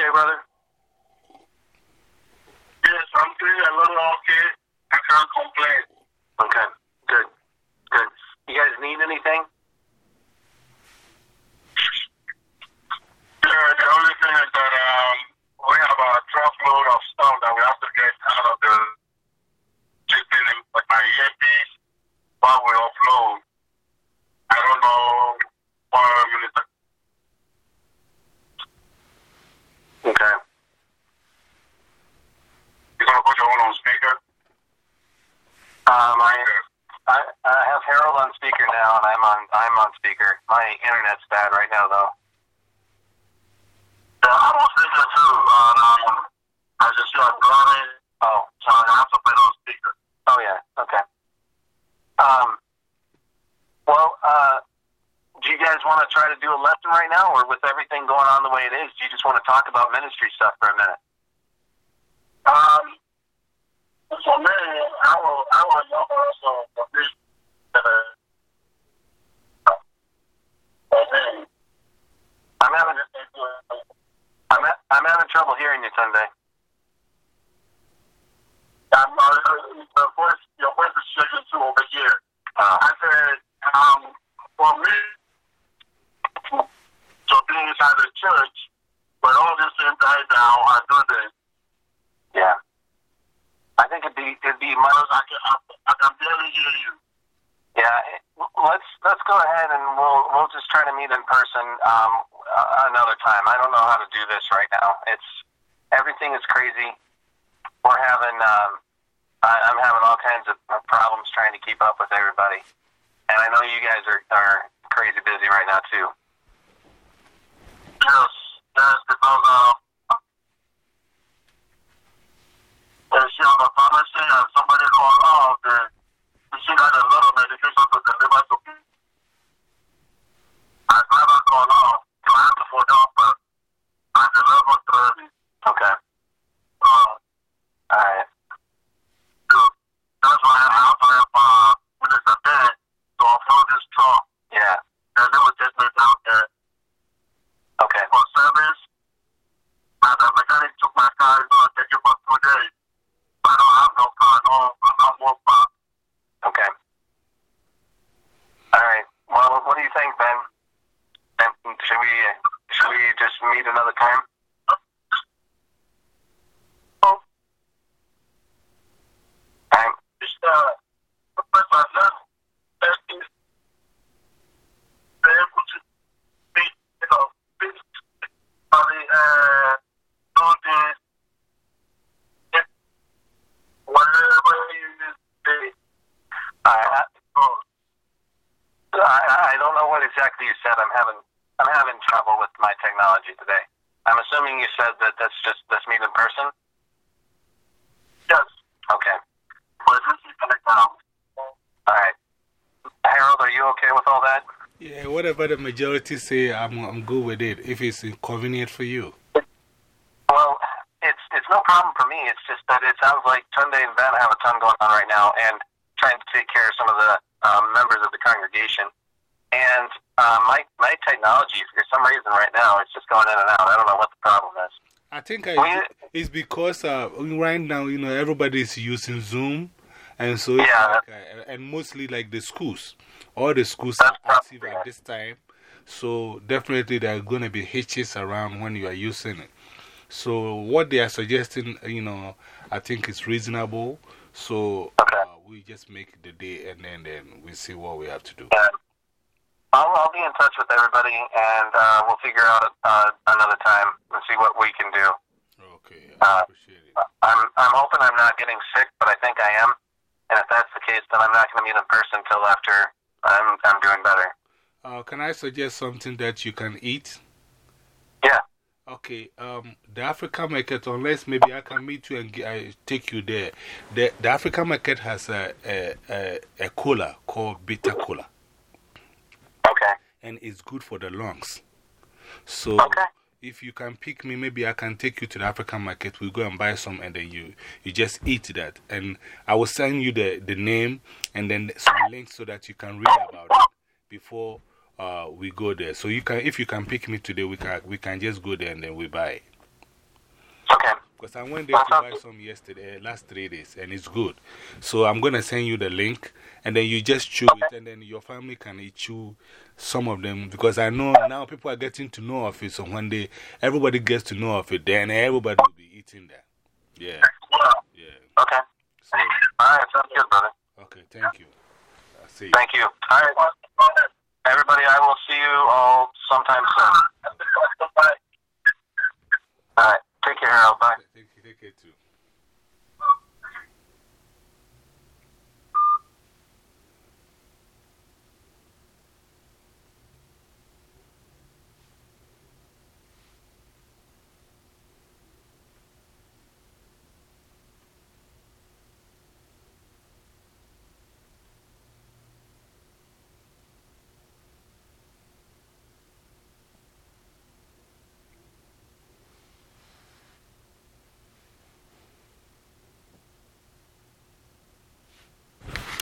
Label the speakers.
Speaker 1: okay, brother?
Speaker 2: Yes, I'm doing a little okay. I can't complain.
Speaker 1: Okay, good, good. You guys need anything?
Speaker 2: Yeah, the only thing is that um, we have a truckload of stuff that we have to get out of the shipping with my earpiece while we offload. I don't know what minute.
Speaker 1: Okay.
Speaker 2: You gonna put your one on speaker?
Speaker 1: Um, I, I I have Harold on speaker now, and I'm on speaker. My internet's bad right now, though.
Speaker 2: Yeah, I'm on speaker too. Um, I just got driving,
Speaker 1: Oh,
Speaker 2: so I have to put on speaker.
Speaker 1: oh yeah. Okay. Um. Well, uh, do you guys want to try to do a lesson right now, or with everything going on the way it is, do you just want to talk about ministry stuff for a minute?
Speaker 2: Um, for me, I will, I will know also for me, uh, for me,
Speaker 1: I'm having I'm having trouble hearing you, Sunday.
Speaker 2: I'm, uh, the voice, your voice is shaking too over here.
Speaker 1: Uh,
Speaker 2: I said, um, for me, to be inside the church, when all this thing died down, I do this.
Speaker 1: yeah. I think it'd be it'd be much.
Speaker 2: I can, I, I can barely hear you.
Speaker 1: Yeah, let's let's go ahead and we'll we'll just try to meet in person um, another time. I don't know how to do this right now. It's everything is crazy. We're having um, I, I'm having all kinds of problems trying to keep up with everybody, and I know you guys are are crazy busy right now too.
Speaker 2: Yes, yes, because, uh, and she on the pharmacy and somebody called out and she got a lot of medication to deliver to me. I never called out, so I have to phone up uh, at eleven thirty.
Speaker 1: Okay,
Speaker 2: Uh,
Speaker 1: all right.
Speaker 2: so that's why I have to have uh, Minister Ben to offload this truck,
Speaker 1: Yeah.
Speaker 2: and they will take me down there
Speaker 1: Okay.
Speaker 2: for service. And the mechanic took my car, it's gonna take it for two days. I don't have no car, no, I'm not mobile.
Speaker 1: Okay. All right. Well, what do you think, Ben? Ben, Should we should we just meet another time? Time.
Speaker 2: Just, uh, Professor Len, that is, be able to be, you know, be, I mean, uh, do this, if, whatever you say,
Speaker 1: I, I
Speaker 2: oh,
Speaker 1: I I don't know what exactly you said. I'm having I'm having trouble with my technology today. I'm assuming you said that that's just let's meet in person.
Speaker 2: yes,
Speaker 1: Okay.
Speaker 2: but this is like,
Speaker 1: All right. Harold, are you okay with all that?
Speaker 3: Yeah, whatever the majority say, I'm, I'm good with it if it's inconvenient for you.
Speaker 1: Well, it's it's no problem for me. It's just that it sounds like Tunde and Ben have a ton going on right now, and trying to take care of some of the um, members of the congregation. And uh, my my technology, for some reason, right now, it's just going in and out. I don't know what the problem is.
Speaker 3: I think I, it's because uh, right now, you know, everybody's using Zoom. And so,
Speaker 1: Yeah.
Speaker 3: like, uh, and mostly like the schools. All the schools are active at this time. So, definitely, there are going to be hitches around when you are using it. So, what they are suggesting, you know, I think is reasonable. So,
Speaker 1: Okay.
Speaker 3: uh, we just make the day and then, then we see what we have to do.
Speaker 1: And I'll, I'll be in touch with everybody, and uh, we'll figure out uh, another time and see what we can do.
Speaker 3: Okay, I
Speaker 1: Uh,
Speaker 3: appreciate it.
Speaker 1: I'm I'm hoping I'm not getting sick, but I think I am. And if that's the case, then I'm not going to meet in person until after I'm I'm doing better.
Speaker 3: Uh, can I suggest something that you can eat?
Speaker 1: Yeah.
Speaker 3: Okay, um, the African market, unless maybe I can meet you and g- I take you there. The, the African market has a, a, a, a cola called bitter cola. And it's good for the lungs. So,
Speaker 1: Okay.
Speaker 3: if you can pick me, maybe I can take you to the African market. We go and buy some, and then you, you just eat that. And I will send you the, the name and then some links so that you can read about it before uh, we go there. So, you can, if you can pick me today, we can, we can just go there and then we buy it. Because I went there to buy some yesterday, last three days, and it's good. So I'm going to send you the link, and then you just chew it, and then your family can eat chew some of them. Because I know now people are getting to know of it. So one day everybody gets to know of it, then everybody will be eating that. Yeah. Yeah.
Speaker 1: Okay.
Speaker 3: So,
Speaker 1: All right, sounds good, brother.
Speaker 3: okay, thank you. I'll see you.
Speaker 1: Thank you. All right. Everybody, I will see you all sometime soon. All right. Take care, Harold. Bye.
Speaker 3: Take, too.